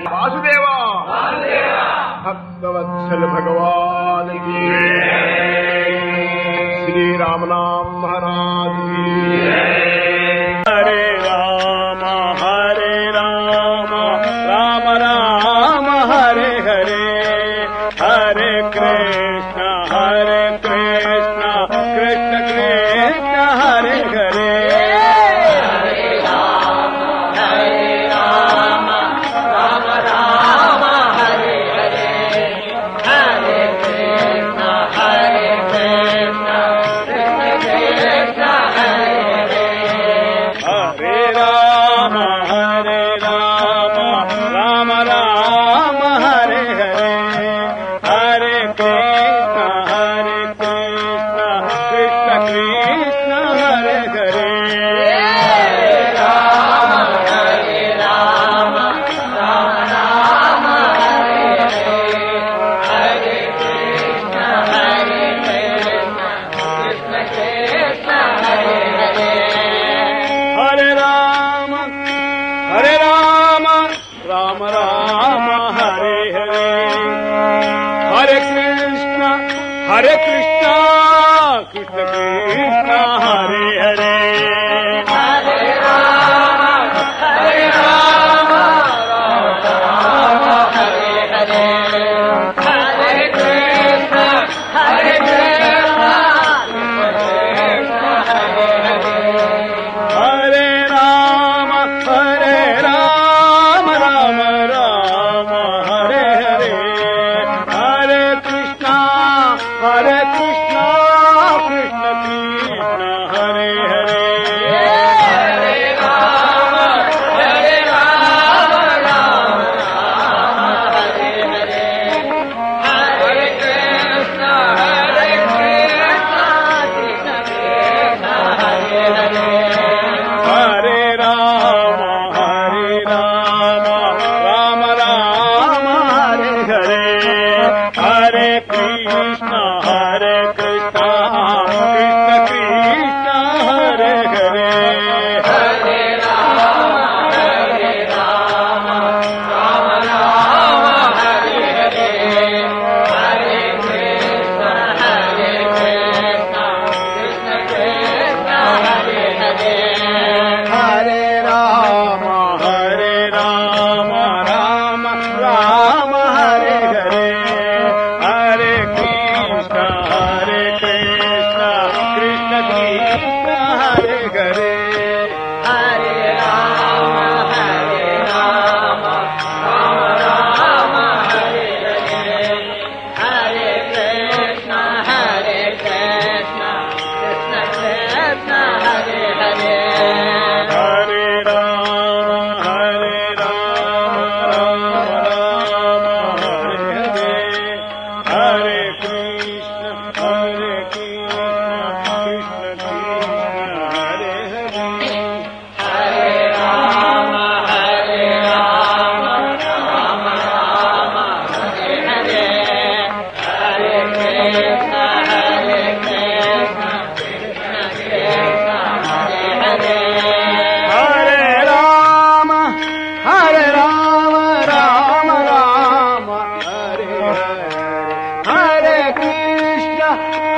वासुदेवा। भक्तवत्सल भगवान की। श्री राम नाम महाराज हरे राम।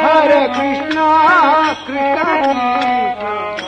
हरे कृष्णा कृष्ण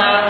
Krishna.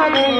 ಕಾಣೆ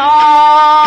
Allah.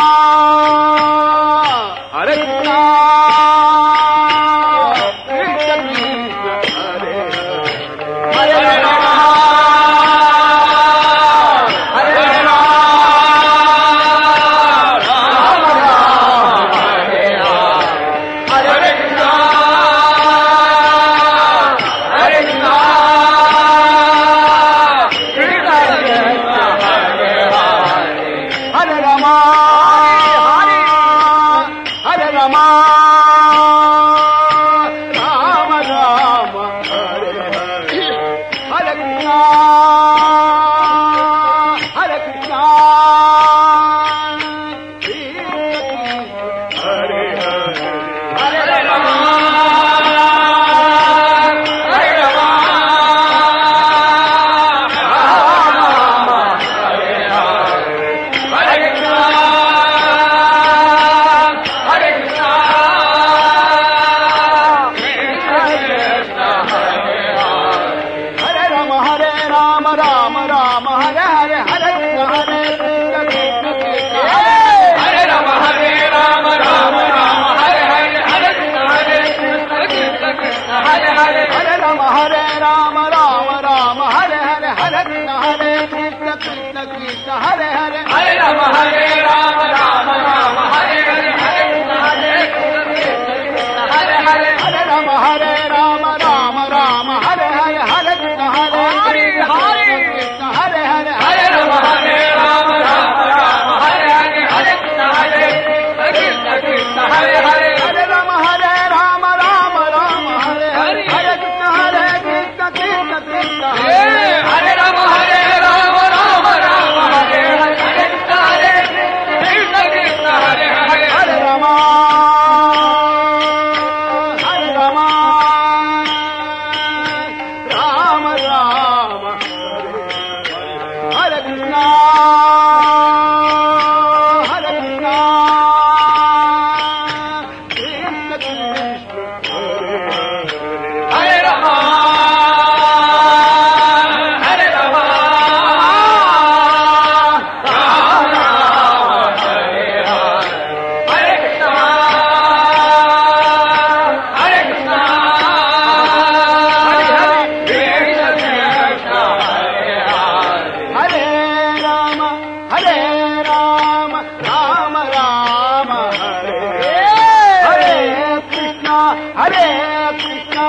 Krishna, Hare Krishna,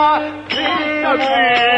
Krishna Krishna.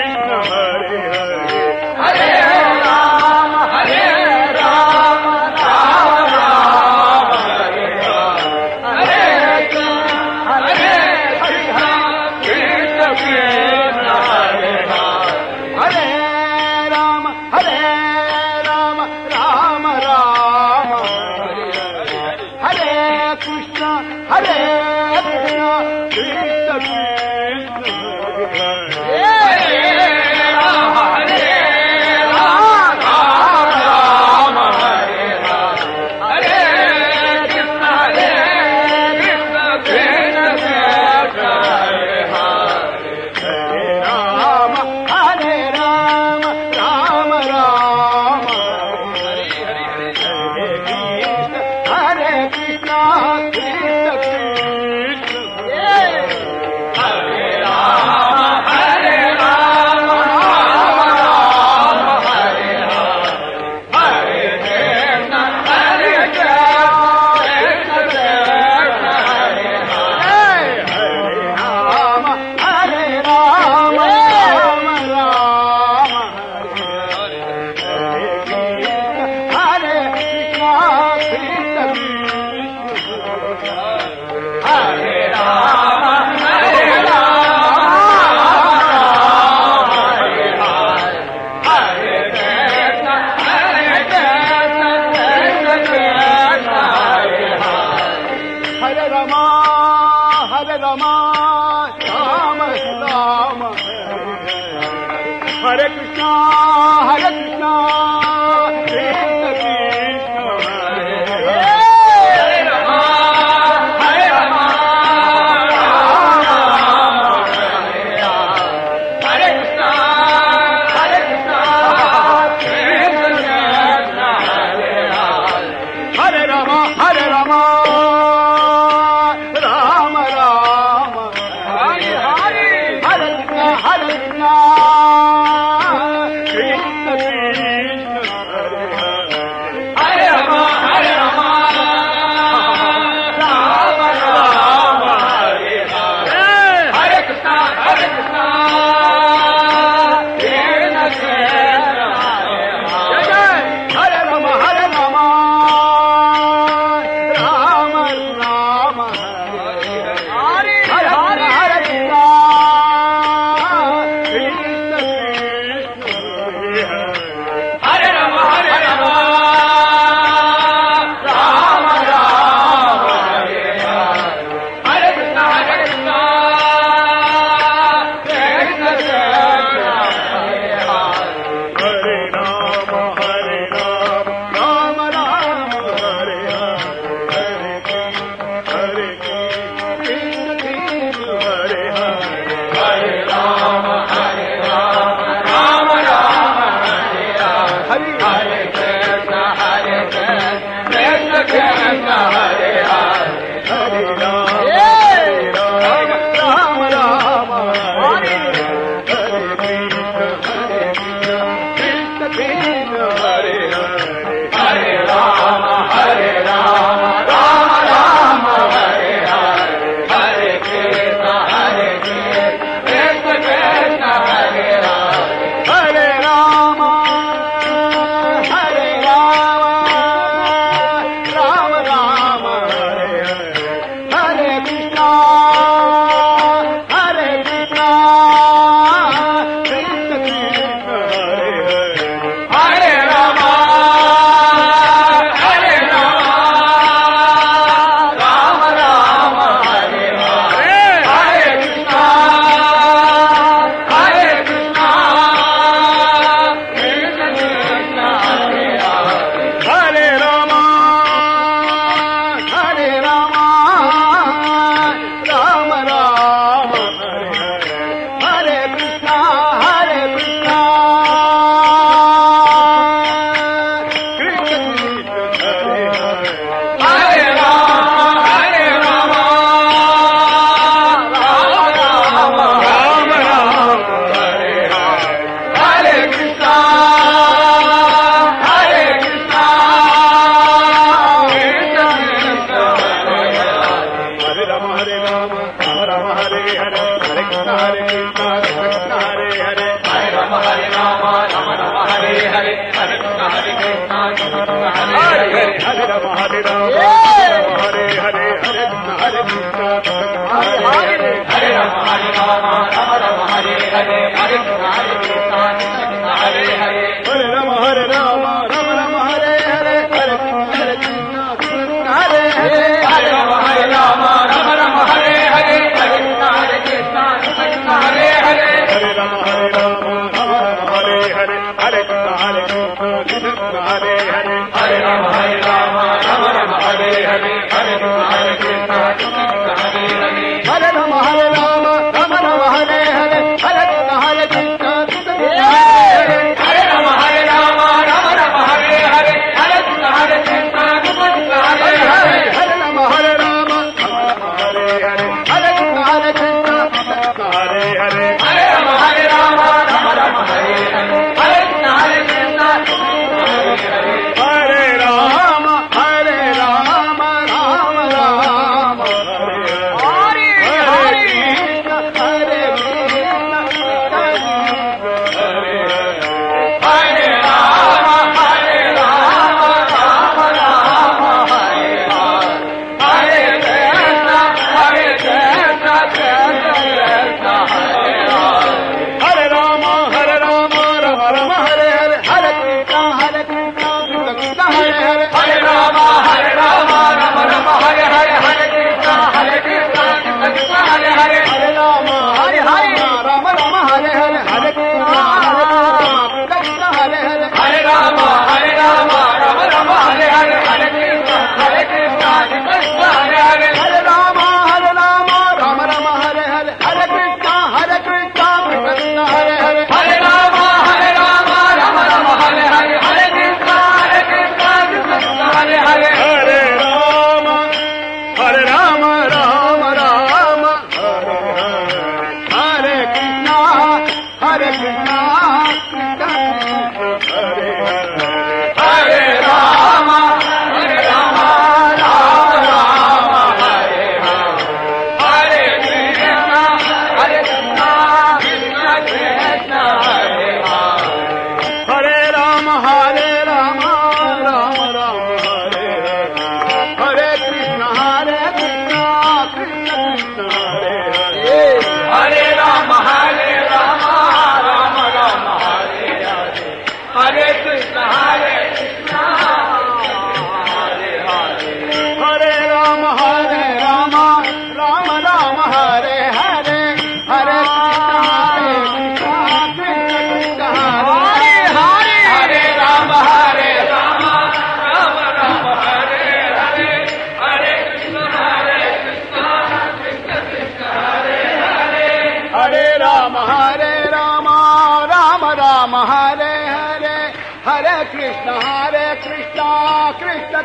हमारे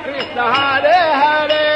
Krishna Hare Hare.